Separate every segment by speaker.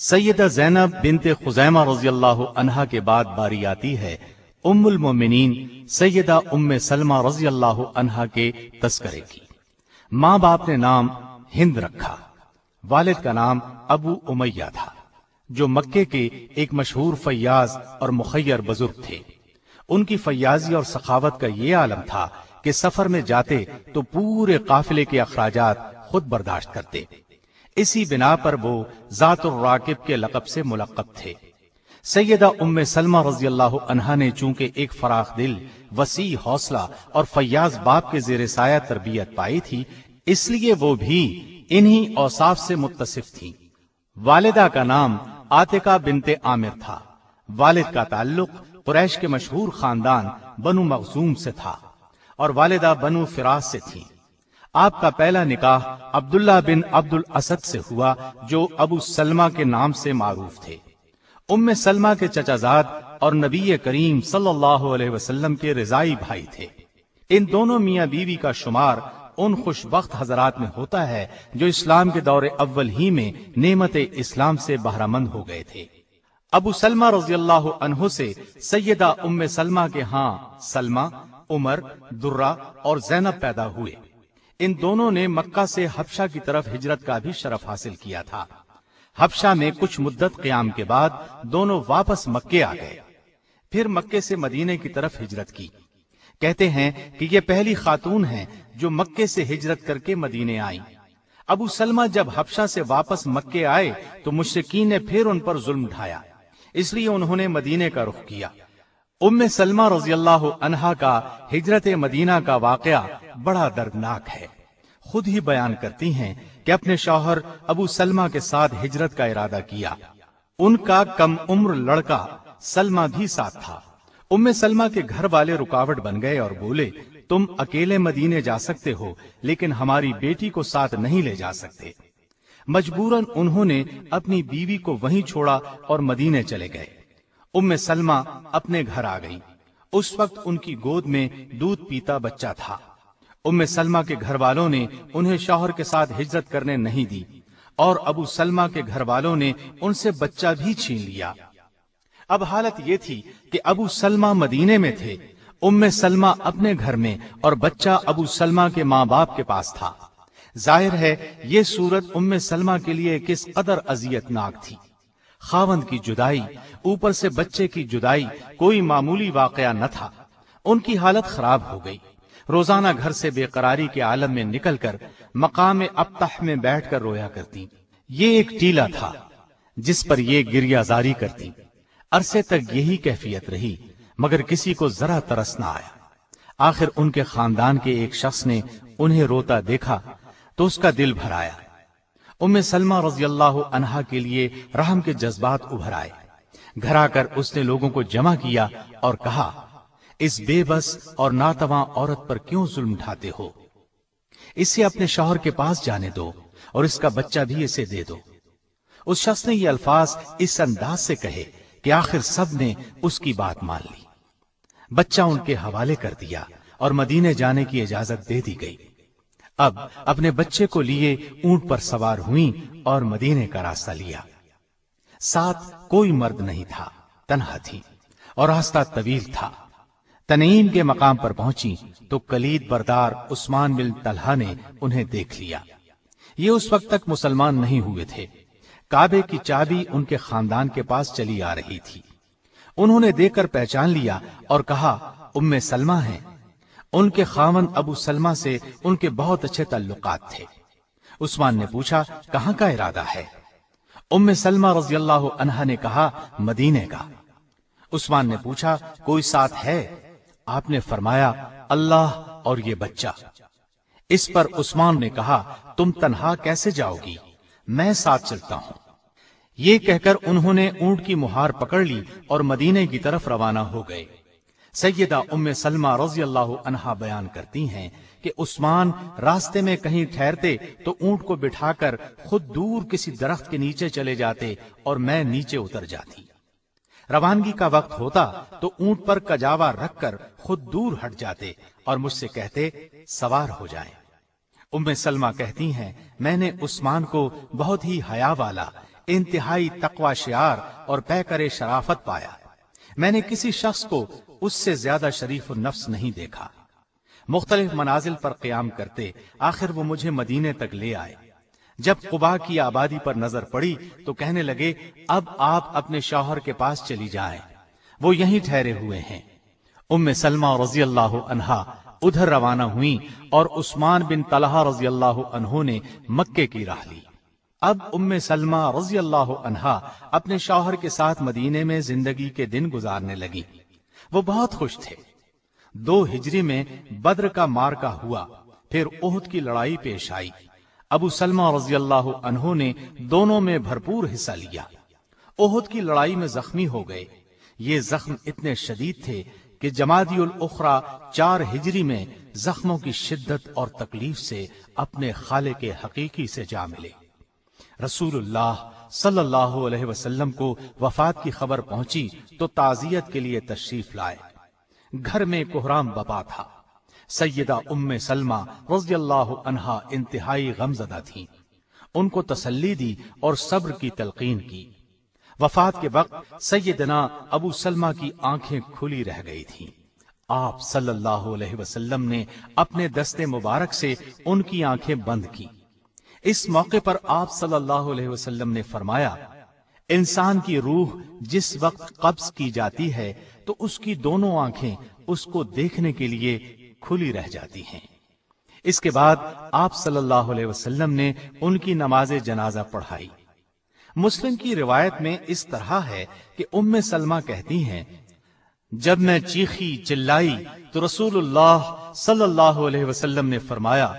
Speaker 1: سیدہ زینب بنت خزیمہ رضی اللہ عنہا کے بعد باری آتی ہے۔ ام المومنین سیدہ ام سلمہ رضی اللہ عنہا کے تذکرے کی۔ ماں باپ نے نام ہند رکھا۔ والد کا نام ابو امیہ تھا، جو مکے کے ایک مشہور فیاض اور مخیر بزرگ تھے۔ ان کی فیاضی اور سخاوت کا یہ عالم تھا کہ سفر میں جاتے تو پورے قافلے کے اخراجات خود برداشت کرتے۔ اسی بنا پر وہ ذات الراکب کے لقب سے ملقب تھے۔ سیدہ ام سلمہ رضی اللہ عنہا نے چونکہ ایک فراخ دل، وسیع حوصلہ اور فیاض باپ کے زیر سایہ تربیت پائی تھی، اس لیے وہ بھی انہی اوصاف سے متصف تھی والدہ کا نام آتکا بنت عامر تھا۔ والد کا تعلق قریش کے مشہور خاندان بنو مخزوم سے تھا اور والدہ بنو فراز سے تھی آپ کا پہلا نکاح عبداللہ بن عبد الاسد سے ہوا، جو ابو سلمہ کے نام سے معروف تھے۔ ام سلمہ کے چچا زاد اور نبی کریم صلی اللہ علیہ وسلم کے رضائی بھائی تھے۔ ان دونوں میاں بیوی کا شمار ان خوش بخت حضرات میں ہوتا ہے، جو اسلام کے دور اول ہی میں نعمت اسلام سے بہرمند ہو گئے تھے۔ ابو سلمہ رضی اللہ عنہ سے سیدہ ام سلمہ کے ہاں سلمہ، عمر، درہ اور زینب پیدا ہوئے۔ ان دونوں نے مکہ سے حبشہ کی طرف ہجرت کا بھی شرف حاصل کیا تھا۔ حبشہ میں کچھ مدت قیام کے بعد دونوں واپس مکے آ گئے۔ پھر مکے سے مدینے کی طرف ہجرت کی۔ کہتے ہیں کہ یہ پہلی خاتون ہیں جو مکے سے ہجرت کر کے مدینے آئیں۔ ابو سلمہ جب حبشہ سے واپس مکے آئے تو مشرقین نے پھر ان پر ظلم ڈھایا اس لیے انہوں نے مدینے کا رخ کیا۔ ام سلمہ رضی اللہ عنہا کا ہجرت مدینہ کا واقعہ بڑا دردناک ہے۔ خود ہی بیان کرتی ہیں کہ اپنے شوہر ابو سلمہ کے ساتھ ہجرت کا ارادہ کیا۔ ان کا کم عمر لڑکا سلمہ بھی ساتھ تھا۔ ام سلمہ کے گھر والے رکاوٹ بن گئے اور بولے، تم اکیلے مدینے جا سکتے ہو، لیکن ہماری بیٹی کو ساتھ نہیں لے جا سکتے۔ مجبوراً انہوں نے اپنی بیوی کو وہیں چھوڑا اور مدینے چلے گئے۔ ام سلمہ اپنے گھر آ گئی اس وقت ان کی گود میں دودھ پیتا بچہ تھا۔ ام سلمہ کے گھر والوں نے انہیں شوہر کے ساتھ ہجرت کرنے نہیں دی اور ابو سلمہ کے گھر والوں نے ان سے بچہ بھی چھین لیا۔ اب حالت یہ تھی کہ ابو سلمہ مدینے میں تھے۔ ام سلمہ اپنے گھر میں اور بچہ ابو سلمہ کے ماں باپ کے پاس تھا۔ ظاہر ہے یہ صورت ام سلمہ کے لیے کس قدر اذیت ناک تھی۔ خاوند کی جدائی، اوپر سے بچے کی جدائی کوئی معمولی واقعہ نہ تھا۔ ان کی حالت خراب ہو گئی۔ روزانہ گھر سے بے قراری کے عالم میں نکل کر مقام ابتح میں بیٹھ کر رویا کرتی۔ یہ ایک ٹیلا تھا جس پر یہ گریا زاری کرتی۔ عرصے تک یہی کیفیت رہی، مگر کسی کو ذرا ترس نہ آیا۔ آخر ان کے خاندان کے ایک شخص نے انہیں روتا دیکھا تو اس کا دل بھر آیا۔ ام سلمہ رضی اللہ عنہا کے لیے رحم کے جذبات ابھر آئے۔ گھر آ کر اس نے لوگوں کو جمع کیا اور کہا، اس بے بس اور ناتواں عورت پر کیوں ظلم ڈھاتے ہو؟ اسے اپنے شوہر کے پاس جانے دو اور اس کا بچہ بھی اسے دے دو۔ اس شخص نے یہ الفاظ اس انداز سے کہے کہ آخر سب نے اس کی بات مان لی۔ بچہ ان کے حوالے کر دیا اور مدینے جانے کی اجازت دے دی گئی۔ اب اپنے بچے کو لیے اونٹ پر سوار ہوئی اور مدینے کا راستہ لیا۔ ساتھ کوئی مرد نہیں تھا، تنہا تھی اور راستہ طویل تھا۔ تنعیم کے مقام پر پہنچی تو کلید بردار عثمان بن طلحہ نے انہیں دیکھ لیا۔ یہ اس وقت تک مسلمان نہیں ہوئے تھے۔ کعبے کی چابی ان کے خاندان کے پاس چلی آ رہی تھی۔ انہوں نے دیکھ کر پہچان لیا اور کہا، ام سلمہ ہیں۔ ان کے خامن ابو سلمہ سے ان کے بہت اچھے تعلقات تھے۔ عثمان نے پوچھا، کہاں کا ارادہ ہے؟ ام سلمہ رضی اللہ عنہ نے کہا، مدینے کا۔ عثمان نے پوچھا، کوئی ساتھ ہے؟ آپ نے فرمایا، اللہ اور یہ بچہ۔ اس پر عثمان نے کہا، تم تنہا کیسے جاؤ گی؟ میں ساتھ چلتا ہوں۔ یہ کہہ کر انہوں نے اونٹ کی مہار پکڑ لی اور مدینے کی طرف روانہ ہو گئے۔ سیدہ ام سلمہ رضی اللہ عنہا بیان کرتی ہیں کہ عثمان راستے میں کہیں ٹھہرتے تو اونٹ کو بٹھا کر خود دور کسی درخت کے نیچے چلے جاتے اور میں نیچے اتر جاتی۔ روانگی کا وقت ہوتا تو اونٹ پر کجاوا رکھ کر خود دور ہٹ جاتے اور مجھ سے کہتے، سوار ہو جائیں۔ ام سلمہ کہتی ہیں، میں نے عثمان کو بہت ہی حیا والا، انتہائی تقوا شعار اور پیکر شرافت پایا۔ میں نے کسی شخص کو اس سے زیادہ شریف النفس نہیں دیکھا۔ مختلف منازل پر قیام کرتے آخر وہ مجھے مدینے تک لے آئے۔ جب قبا کی آبادی پر نظر پڑی تو کہنے لگے، اب آپ اپنے شوہر کے پاس چلی جائیں۔ وہ یہیں ٹھہرے ہوئے ہیں۔ ام سلمہ رضی اللہ عنہا ادھر روانہ ہوئی اور عثمان بن طلحہ رضی اللہ عنہ نے مکے کی راہ لی۔ اب ام سلمہ رضی اللہ عنہا اپنے شوہر کے ساتھ مدینے میں زندگی کے دن گزارنے لگی وہ بہت خوش تھے۔ دو ہجری میں بدر کا مار کا ہوا، پھر عہد کی لڑائی پیش آئی۔ ابو سلمہ رضی اللہ عنہ نے دونوں میں بھرپور حصہ لیا۔ عہد کی لڑائی میں زخمی ہو گئے۔ یہ زخم اتنے شدید تھے کہ جمادی الاخرا چار ہجری میں زخموں کی شدت اور تکلیف سے اپنے خالے کے حقیقی سے جا ملے۔ رسول اللہ صلی اللہ علیہ وسلم کو وفات کی خبر پہنچی تو تعزیت کے لیے تشریف لائے۔ گھر میں کوہرام بپا تھا۔ سیدہ ام سلمہ رضی اللہ عنہا انتہائی غمزدہ تھی ان کو تسلی دی اور صبر کی تلقین کی۔ وفات کے وقت سیدنا ابو سلمہ کی آنکھیں کھلی رہ گئی تھی آپ صلی اللہ علیہ وسلم نے اپنے دستے مبارک سے ان کی آنکھیں بند کی اس موقع پر آپ صلی اللہ علیہ وسلم نے فرمایا، انسان کی روح جس وقت قبض کی جاتی ہے، تو اس کی دونوں آنکھیں اس کو دیکھنے کے لیے کھلی رہ جاتی ہیں۔ اس کے بعد آپ صلی اللہ علیہ وسلم نے ان کی نماز جنازہ پڑھائی۔ مسلم کی روایت میں اس طرح ہے کہ ام سلمہ کہتی ہیں، جب میں چیخی، چلائی، تو رسول اللہ صلی اللہ علیہ وسلم نے فرمایا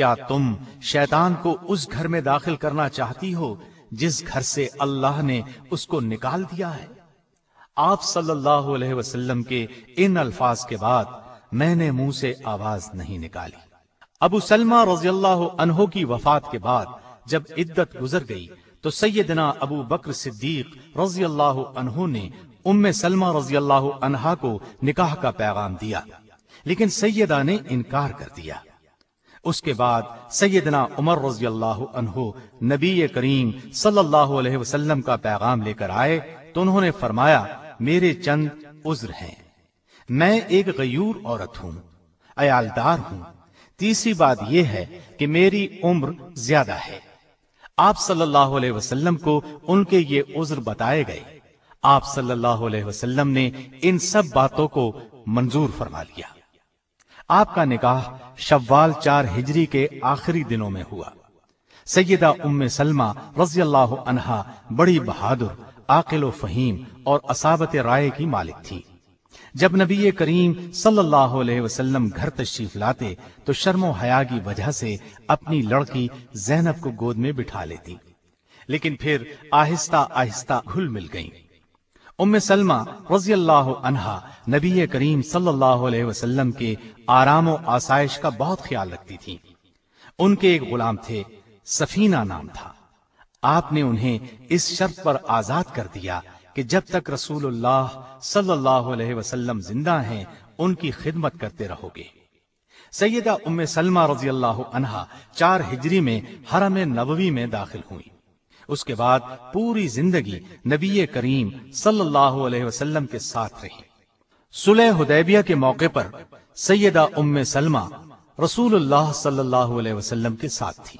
Speaker 1: کیا تم شیطان کو اس گھر میں داخل کرنا چاہتی ہو جس گھر سے اللہ نے اس کو نکال دیا ہے؟ آپ صلی اللہ علیہ وسلم کے ان الفاظ کے بعد میں نے منہ سے آواز نہیں نکالی۔ ابو سلمہ رضی اللہ عنہ کی وفات کے بعد جب عدت گزر گئی تو سیدنا ابو بکر صدیق رضی اللہ عنہ نے ام سلمہ رضی اللہ عنہ کو نکاح کا پیغام دیا، لیکن سیدہ نے انکار کر دیا۔ اس کے بعد سیدنا عمر رضی اللہ عنہ نبی کریم صلی اللہ علیہ وسلم کا پیغام لے کر آئے تو انہوں نے فرمایا، میرے چند عذر ہیں۔ میں ایک غیور عورت ہوں، عیالدار ہوں۔ تیسری بات یہ ہے کہ میری عمر زیادہ ہے۔ آپ صلی اللہ علیہ وسلم کو ان کے یہ عذر بتائے گئے۔ آپ صلی اللہ علیہ وسلم نے ان سب باتوں کو منظور فرما لیا۔ آپ کا نکاح شوال چار ہجری کے آخری دنوں میں ہوا۔ سیدہ ام سلمہ رضی اللہ عنہا بڑی بہادر، عاقل و فہیم اور اسابت رائے کی مالک تھی۔ جب نبی کریم صلی اللہ علیہ وسلم گھر تشریف لاتے، تو شرم و حیا کی وجہ سے اپنی لڑکی زینب کو گود میں بٹھا لیتی۔ لیکن پھر آہستہ آہستہ گھل مل گئیں۔ ام سلمہ رضی اللہ عنہا نبی کریم صلی اللہ علیہ وسلم کے آرام و آسائش کا بہت خیال رکھتی تھی ان کے ایک غلام تھے، سفینہ نام تھا۔ آپ نے انہیں اس شرط پر آزاد کر دیا کہ جب تک رسول اللہ صلی اللہ علیہ وسلم زندہ ہیں، ان کی خدمت کرتے رہو گے۔ سیدہ ام سلمہ رضی اللہ عنہا چار ہجری میں حرم نبوی میں داخل ہوئی اس کے بعد پوری زندگی نبی کریم صلی اللہ علیہ وسلم کے ساتھ رہی۔ سلح حدیبیہ کے موقع پر سیدہ ام سلمہ رسول اللہ صلی اللہ علیہ وسلم کے ساتھ تھی۔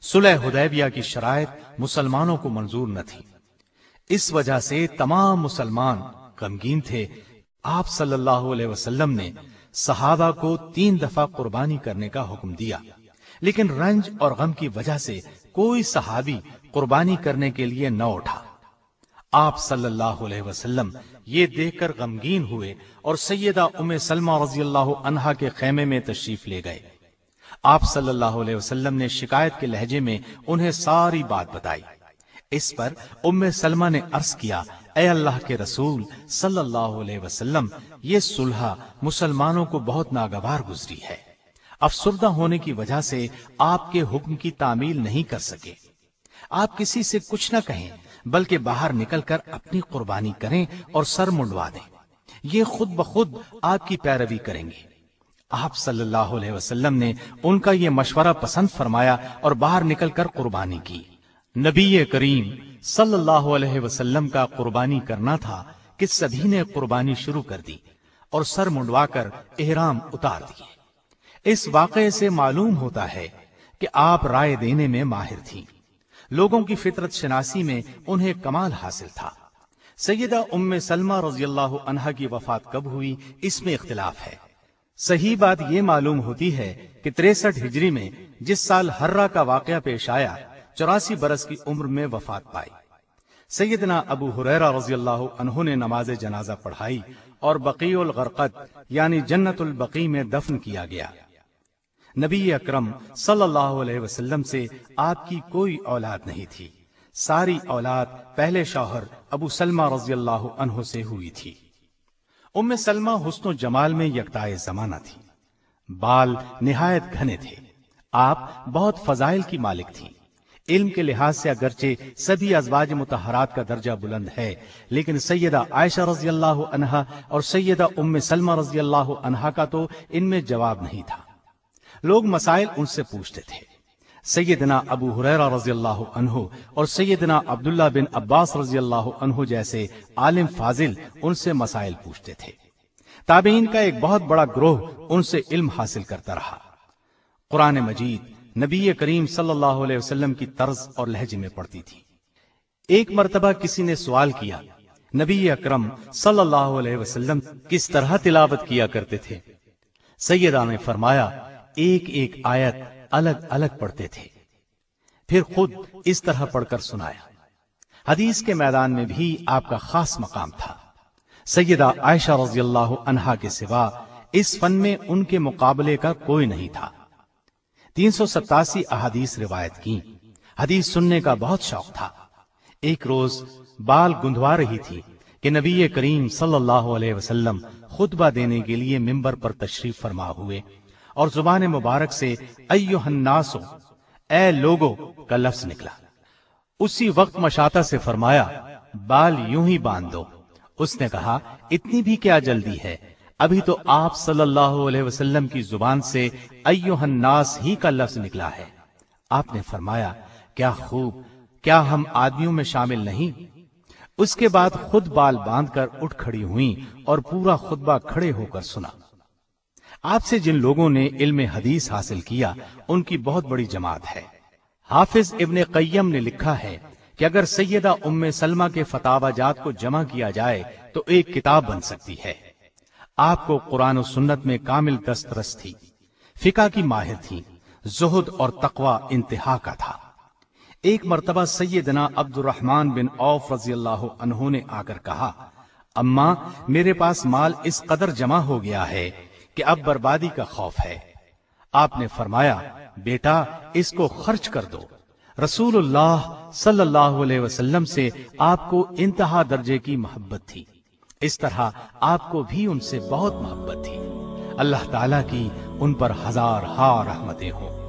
Speaker 1: سلح حدیبیہ کی شرائط مسلمانوں کو منظور نہ تھی۔ اس وجہ سے تمام مسلمان غمگین تھے۔ آپ صلی اللہ علیہ وسلم نے صحابہ کو تین دفعہ قربانی کرنے کا حکم دیا۔ لیکن رنج اور غم کی وجہ سے کوئی صحابی قربانی کرنے کے لیے نہ اٹھا۔ آپ صلی اللہ علیہ وسلم یہ دیکھ کر غمگین ہوئے اور سیدہ ام سلمہ رضی اللہ عنہا کے خیمے میں تشریف لے گئے۔ آپ صلی اللہ علیہ وسلم نے شکایت کے لہجے میں انہیں ساری بات بتائی۔ اس پر ام سلمہ نے عرض کیا، اے اللہ کے رسول، صلی اللہ علیہ وسلم، یہ صلح مسلمانوں کو بہت ناگوار گزری ہے۔ افسردہ ہونے کی وجہ سے آپ کے حکم کی تعمیل نہیں کر سکے۔ آپ کسی سے کچھ نہ کہیں، بلکہ باہر نکل کر اپنی قربانی کریں اور سر منڈوا دیں۔ یہ خود بخود آپ کی پیروی کریں گے۔ آپ صلی اللہ علیہ وسلم نے ان کا یہ مشورہ پسند فرمایا اور باہر نکل کر قربانی کی۔ نبی کریم صلی اللہ علیہ وسلم کا قربانی کرنا تھا کہ سبھی نے قربانی شروع کر دی اور سر منڈوا کر احرام اتار دیے۔ اس واقعے سے معلوم ہوتا ہے کہ آپ رائے دینے میں ماہر تھی لوگوں کی فطرت شناسی میں انہیں کمال حاصل تھا۔ سیدہ ام سلمہ رضی اللہ عنہ کی وفات کب ہوئی اس میں اختلاف ہے۔ صحیح بات یہ معلوم ہوتی ہے کہ تریسٹھ ہجری میں جس سال ہررا کا واقعہ پیش آیا، چوراسی برس کی عمر میں وفات پائی۔ سیدنا ابو حریرہ رضی اللہ عنہ نے نماز جنازہ پڑھائی اور بقی الغرقت یعنی جنت البقی میں دفن کیا گیا۔ نبی اکرم صلی اللہ علیہ وسلم سے آپ کی کوئی اولاد نہیں تھی۔ ساری اولاد پہلے شوہر ابو سلمہ رضی اللہ عنہ سے ہوئی تھی۔ ام سلمہ حسن و جمال میں یکتائے زمانہ تھی۔ بال نہایت گھنے تھے۔ آپ بہت فضائل کی مالک تھی علم کے لحاظ سے اگرچہ سبھی ازواج متحرات کا درجہ بلند ہے، لیکن سیدہ عائشہ رضی اللہ عنہا اور سیدہ ام سلمہ رضی اللہ عنہا کا تو ان میں جواب نہیں تھا۔ لوگ مسائل ان سے پوچھتے تھے۔ سیدنا ابو حریرہ رضی اللہ عنہ اور سیدنا عبداللہ بن عباس رضی اللہ عنہ جیسے عالم فاضل ان سے مسائل پوچھتے تھے۔ تابعین کا ایک بہت بڑا گروہ ان سے علم حاصل کرتا رہا۔ قرآن مجید نبی کریم صلی اللہ علیہ وسلم کی طرز اور لہجے میں پڑتی تھی۔ ایک مرتبہ کسی نے سوال کیا، نبی اکرم صلی اللہ علیہ وسلم کس طرح تلاوت کیا کرتے تھے؟ سیدہ نے فرمایا ایک ایک آیت الگ الگ پڑھتے تھے۔ پھر خود اس طرح پڑھ کر سنایا۔ حدیث کے میدان میں بھی آپ کا خاص مقام تھا۔ سیدہ عائشہ رضی اللہ عنہا کے سوا اس فن میں ان کے مقابلے کا کوئی نہیں تھا۔ تین سو ستاسی احادیث روایت کی۔ حدیث سننے کا بہت شوق تھا۔ ایک روز بال گندوا رہی تھی کہ نبی کریم صلی اللہ علیہ وسلم خطبہ دینے کے لیے ممبر پر تشریف فرما ہوئے۔ اور زبان مبارک سے ایوہ الناسو اے لوگو کا لفظ نکلا۔ اسی وقت مشاطہ سے فرمایا، بال یوں ہی باندھ دو اس نے کہا، اتنی بھی کیا جلدی ہے؟ ابھی تو آپ صلی اللہ علیہ وسلم کی زبان سے ایوہ الناس ہی کا لفظ نکلا ہے۔ آپ نے فرمایا، کیا خوب، کیا ہم آدمیوں میں شامل نہیں؟ اس کے بعد خود بال باندھ کر اٹھ کھڑی ہوئی اور پورا خطبہ کھڑے ہو کر سنا۔ آپ سے جن لوگوں نے علم حدیث حاصل کیا، ان کی بہت بڑی جماعت ہے۔ حافظ ابن قیم نے لکھا ہے کہ اگر سیدہ ام سلمہ کے فتح جات کو جمع کیا جائے، تو ایک کتاب بن سکتی ہے۔ آپ کو قرآن و سنت میں کامل دسترس تھی، فقہ کی ماہر تھی، زہد اور تقوی انتہا کا تھا۔ ایک مرتبہ سیدنا عبد الرحمن بن اوف رضی اللہ عنہ نے آ کر کہا اما میرے پاس مال اس قدر جمع ہو گیا ہے کہ اب بربادی کا خوف ہے۔ آپ نے فرمایا، بیٹا، اس کو خرچ کر دو۔ رسول اللہ صلی اللہ علیہ وسلم سے آپ کو انتہا درجے کی محبت تھی۔ اس طرح آپ کو بھی ان سے بہت محبت تھی۔ اللہ تعالیٰ کی ان پر ہزار ہار رحمتیں ہوں۔